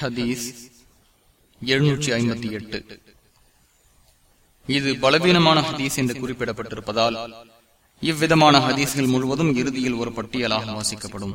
ஹதீஸ் எழுநூற்றி ஐம்பத்தி எட்டு. இது பலவீனமான ஹதீஸ் என்று குறிப்பிடப்பட்டிருப்பதால் இவ்விதமான ஹதீஸ்கள் முழுவதும் இறுதியில் ஒரு பட்டியலாக வாசிக்கப்படும்.